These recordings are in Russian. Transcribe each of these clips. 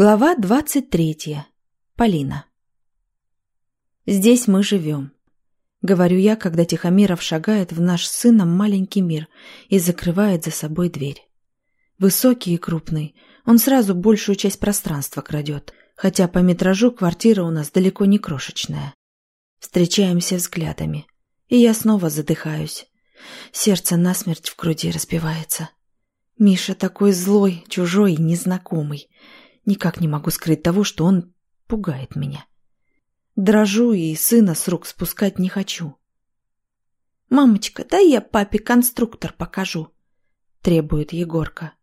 Глава двадцать третья. Полина. «Здесь мы живем», — говорю я, когда Тихомиров шагает в наш с сыном маленький мир и закрывает за собой дверь. Высокий и крупный, он сразу большую часть пространства крадет, хотя по метражу квартира у нас далеко не крошечная. Встречаемся взглядами, и я снова задыхаюсь. Сердце насмерть в груди разбивается. Миша такой злой, чужой, незнакомый — Никак не могу скрыть того, что он пугает меня. Дрожу и сына с рук спускать не хочу. «Мамочка, дай я папе конструктор покажу», — требует Егорка.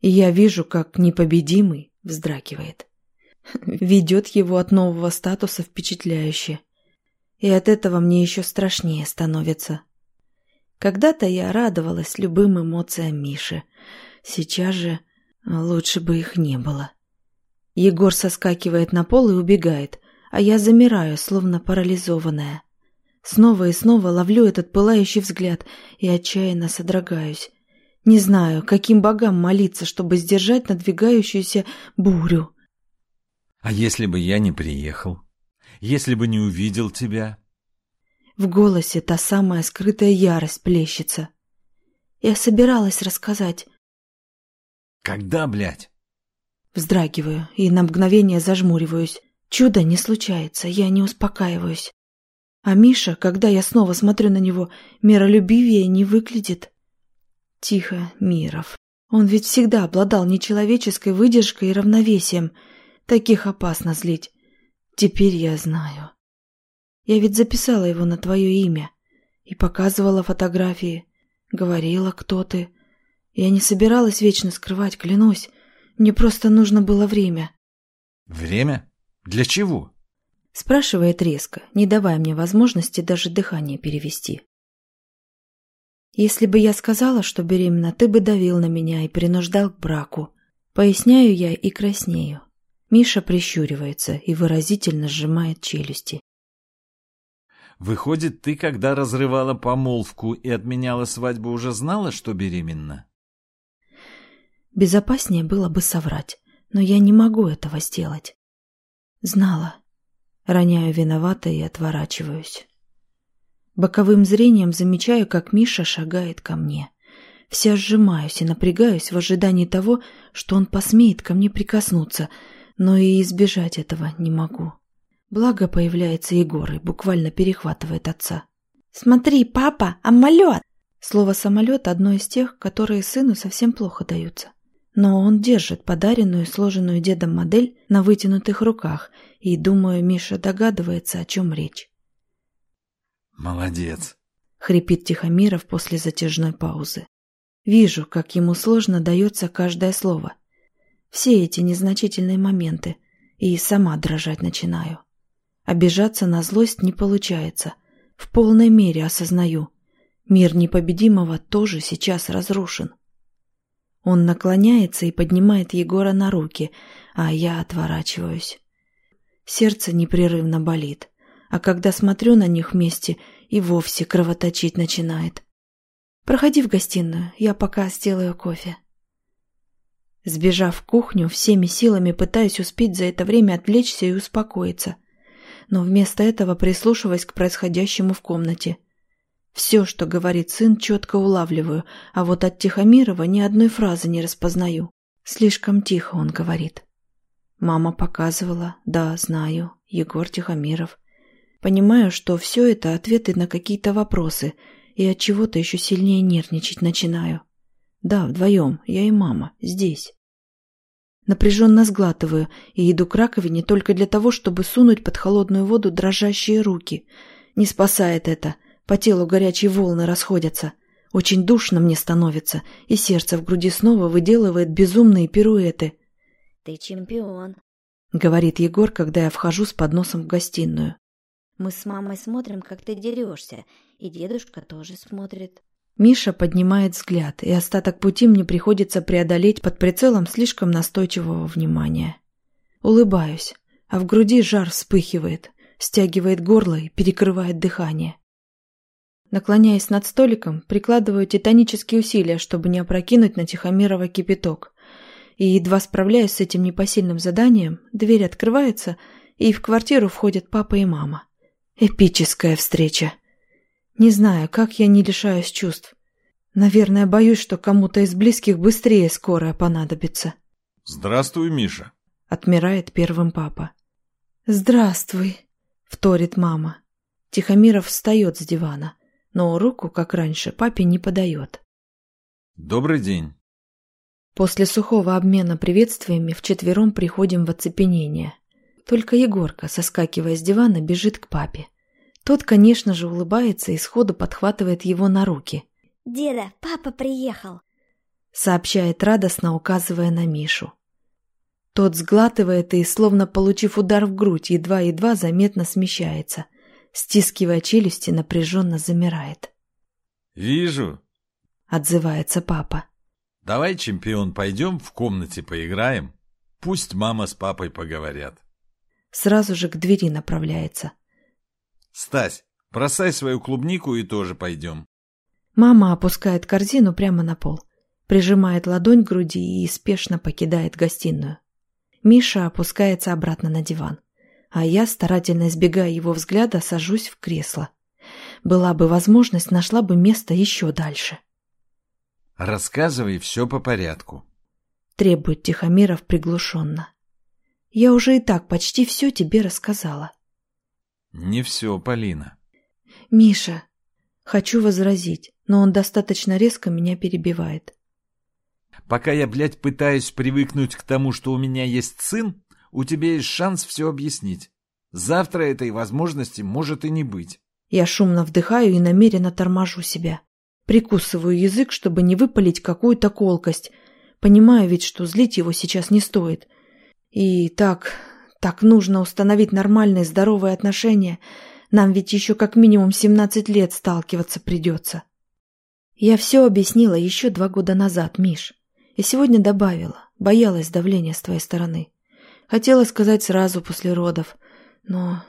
И я вижу, как непобедимый вздрагивает. Ведет его от нового статуса впечатляюще. И от этого мне еще страшнее становится. Когда-то я радовалась любым эмоциям Миши. Сейчас же лучше бы их не было. Егор соскакивает на пол и убегает, а я замираю, словно парализованная. Снова и снова ловлю этот пылающий взгляд и отчаянно содрогаюсь. Не знаю, каким богам молиться, чтобы сдержать надвигающуюся бурю. А если бы я не приехал? Если бы не увидел тебя? В голосе та самая скрытая ярость плещется. Я собиралась рассказать. Когда, блядь? Вздрагиваю и на мгновение зажмуриваюсь. Чудо не случается, я не успокаиваюсь. А Миша, когда я снова смотрю на него, миролюбивее не выглядит. Тихо, Миров. Он ведь всегда обладал нечеловеческой выдержкой и равновесием. Таких опасно злить. Теперь я знаю. Я ведь записала его на твое имя и показывала фотографии. Говорила, кто ты. Я не собиралась вечно скрывать, клянусь. Мне просто нужно было время. Время? Для чего? Спрашивает резко, не давая мне возможности даже дыхание перевести. Если бы я сказала, что беременна, ты бы давил на меня и принуждал к браку. Поясняю я и краснею. Миша прищуривается и выразительно сжимает челюсти. Выходит, ты, когда разрывала помолвку и отменяла свадьбу, уже знала, что беременна? Безопаснее было бы соврать, но я не могу этого сделать. Знала. Роняю виновато и отворачиваюсь. Боковым зрением замечаю, как Миша шагает ко мне. Вся сжимаюсь и напрягаюсь в ожидании того, что он посмеет ко мне прикоснуться, но и избежать этого не могу. Благо появляется Егор и буквально перехватывает отца. «Смотри, папа, амалет!» Слово «самолет» — одно из тех, которые сыну совсем плохо даются. Но он держит подаренную, сложенную дедом модель на вытянутых руках, и, думаю, Миша догадывается, о чем речь. «Молодец!» — хрипит Тихомиров после затяжной паузы. Вижу, как ему сложно дается каждое слово. Все эти незначительные моменты, и сама дрожать начинаю. Обижаться на злость не получается. В полной мере осознаю. Мир непобедимого тоже сейчас разрушен. Он наклоняется и поднимает Егора на руки, а я отворачиваюсь. Сердце непрерывно болит, а когда смотрю на них вместе, и вовсе кровоточить начинает. «Проходи в гостиную, я пока сделаю кофе». Сбежав в кухню, всеми силами пытаюсь успеть за это время отвлечься и успокоиться, но вместо этого прислушиваясь к происходящему в комнате – все, что говорит сын, четко улавливаю, а вот от Тихомирова ни одной фразы не распознаю. Слишком тихо он говорит. Мама показывала, да, знаю, Егор Тихомиров. Понимаю, что все это ответы на какие-то вопросы, и от чего-то еще сильнее нервничать начинаю. Да, вдвоем, я и мама, здесь. Напряженно сглатываю и иду к раковине только для того, чтобы сунуть под холодную воду дрожащие руки. Не спасает это. По телу горячие волны расходятся. Очень душно мне становится, и сердце в груди снова выделывает безумные пируэты. «Ты чемпион», — говорит Егор, когда я вхожу с подносом в гостиную. «Мы с мамой смотрим, как ты дерешься, и дедушка тоже смотрит». Миша поднимает взгляд, и остаток пути мне приходится преодолеть под прицелом слишком настойчивого внимания. Улыбаюсь, а в груди жар вспыхивает, стягивает горло и перекрывает дыхание. Наклоняясь над столиком, прикладываю титанические усилия, чтобы не опрокинуть на Тихомирова кипяток. И едва справляюсь с этим непосильным заданием, дверь открывается, и в квартиру входят папа и мама. Эпическая встреча. Не знаю, как я не лишаюсь чувств. Наверное, боюсь, что кому-то из близких быстрее скорая понадобится. «Здравствуй, Миша», — отмирает первым папа. «Здравствуй», — вторит мама. Тихомиров встает с дивана, но руку, как раньше, папе не подает. «Добрый день». После сухого обмена приветствиями вчетвером приходим в оцепенение. Только Егорка, соскакивая с дивана, бежит к папе. Тот, конечно же, улыбается и сходу подхватывает его на руки. «Деда, папа приехал!» сообщает радостно, указывая на Мишу. Тот сглатывает и, словно получив удар в грудь, едва-едва заметно смещается. Стискивая челюсти, напряженно замирает. «Вижу», — отзывается папа. «Давай, чемпион, пойдем в комнате поиграем. Пусть мама с папой поговорят». Сразу же к двери направляется. «Стась, бросай свою клубнику и тоже пойдем». Мама опускает корзину прямо на пол, прижимает ладонь к груди и спешно покидает гостиную. Миша опускается обратно на диван, а я, старательно избегая его взгляда, сажусь в кресло. Была бы возможность, нашла бы место еще дальше. «Рассказывай все по порядку», — требует Тихомиров приглушенно. «Я уже и так почти все тебе рассказала». «Не все, Полина». «Миша, хочу возразить, но он достаточно резко меня перебивает. Пока я, блядь, пытаюсь привыкнуть к тому, что у меня есть сын, у тебя есть шанс все объяснить. Завтра этой возможности может и не быть». Я шумно вдыхаю и намеренно торможу себя. Прикусываю язык, чтобы не выпалить какую-то колкость. Понимаю ведь, что злить его сейчас не стоит. И так, так нужно установить нормальные здоровые отношения. Нам ведь еще как минимум 17 лет сталкиваться придется. Я все объяснила еще два года назад, Миш. И сегодня добавила. Боялась давления с твоей стороны. Хотела сказать сразу после родов. Но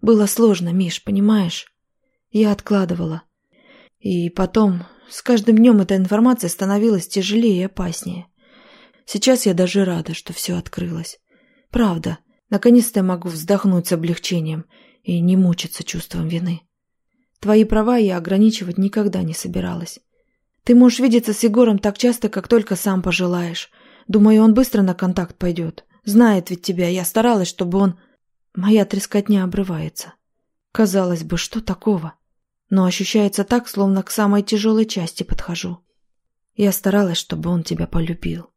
было сложно, Миш, понимаешь? Я откладывала. И потом, с каждым днем эта информация становилась тяжелее и опаснее. Сейчас я даже рада, что все открылось. Правда, наконец-то я могу вздохнуть с облегчением и не мучиться чувством вины. Твои права я ограничивать никогда не собиралась. Ты можешь видеться с Егором так часто, как только сам пожелаешь. Думаю, он быстро на контакт пойдет. Знает ведь тебя, я старалась, чтобы он... Моя трескотня обрывается. Казалось бы, что такого? но ощущается так, словно к самой тяжелой части подхожу. Я старалась, чтобы он тебя полюбил.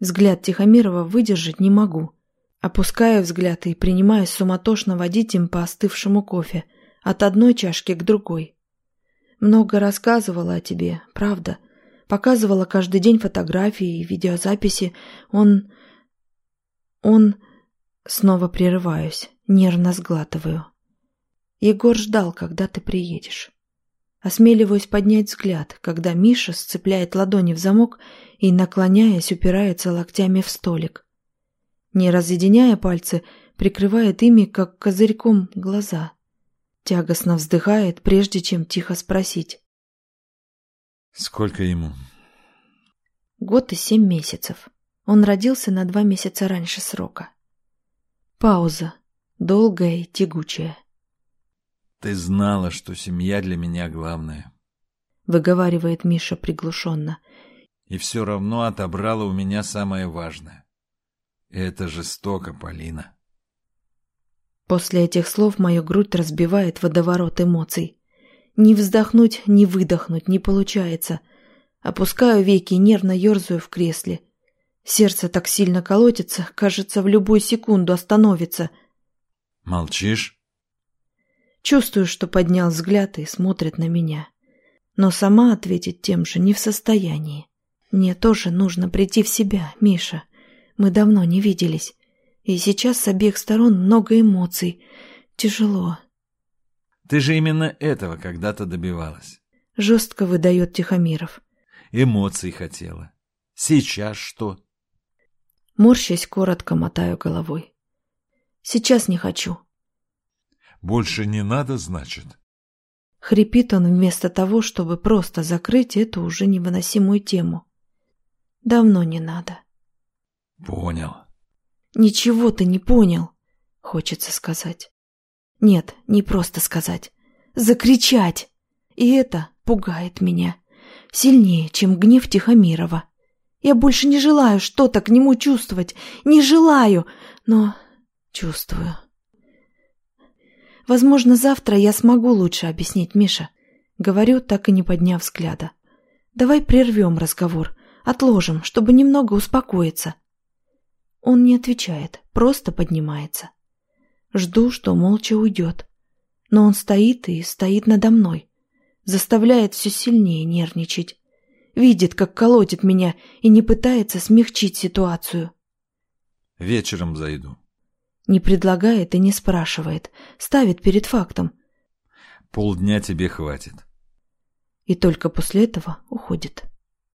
Взгляд Тихомирова выдержать не могу. Опускаю взгляд и принимаюсь суматошно водить им по остывшему кофе, от одной чашки к другой. Много рассказывала о тебе, правда. Показывала каждый день фотографии и видеозаписи. Он... Он... Снова прерываюсь, нервно сглатываю. Егор ждал, когда ты приедешь. Осмеливаюсь поднять взгляд, когда Миша сцепляет ладони в замок и, наклоняясь, упирается локтями в столик. Не разъединяя пальцы, прикрывает ими, как козырьком, глаза. Тягостно вздыхает, прежде чем тихо спросить. «Сколько ему?» Год и семь месяцев. Он родился на два месяца раньше срока. Пауза, долгая и тягучая. «Ты знала, что семья для меня главное», — выговаривает Миша приглушенно. «И все равно отобрала у меня самое важное. Это жестоко, Полина». После этих слов мою грудь разбивает водоворот эмоций. Ни вздохнуть, ни выдохнуть не получается. Опускаю веки и нервно ерзаю в кресле. Сердце так сильно колотится, кажется, в любую секунду остановится. «Молчишь?» Чувствую, что поднял взгляд и смотрит на меня. Но сама ответить тем же не в состоянии. Мне тоже нужно прийти в себя, Миша. Мы давно не виделись. И сейчас с обеих сторон много эмоций. Тяжело. Ты же именно этого когда-то добивалась. Жестко выдает Тихомиров. Эмоций хотела. Сейчас что? Морщась, коротко мотаю головой. Сейчас не хочу. Больше не надо, значит? Хрипит он вместо того, чтобы просто закрыть эту уже невыносимую тему. Давно не надо. Понял. Ничего ты не понял, хочется сказать. Нет, не просто сказать. Закричать. И это пугает меня. Сильнее, чем гнев Тихомирова. Я больше не желаю что-то к нему чувствовать. Не желаю, но чувствую. Возможно, завтра я смогу лучше объяснить Миша. Говорю, так и не подняв взгляда. Давай прервем разговор, отложим, чтобы немного успокоиться. Он не отвечает, просто поднимается. Жду, что молча уйдет. Но он стоит и стоит надо мной. Заставляет все сильнее нервничать. Видит, как колотит меня и не пытается смягчить ситуацию. Вечером зайду. Не предлагает и не спрашивает. Ставит перед фактом. Полдня тебе хватит. И только после этого уходит.